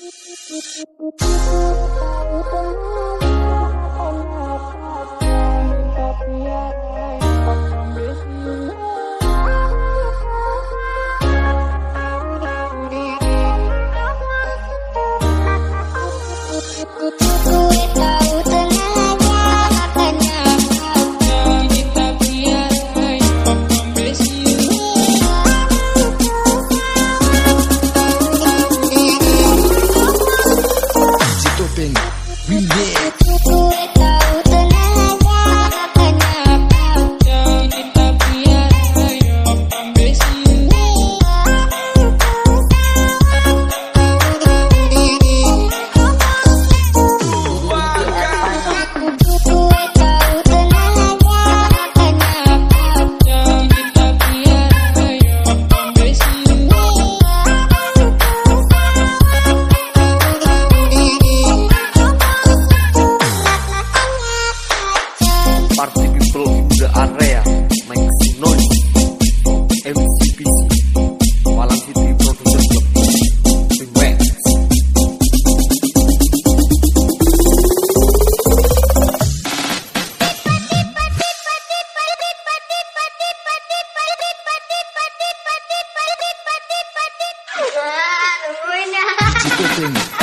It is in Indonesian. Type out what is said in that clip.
Thank you. The area make some noise MCPC Malang City Production Club Big Bang Wah,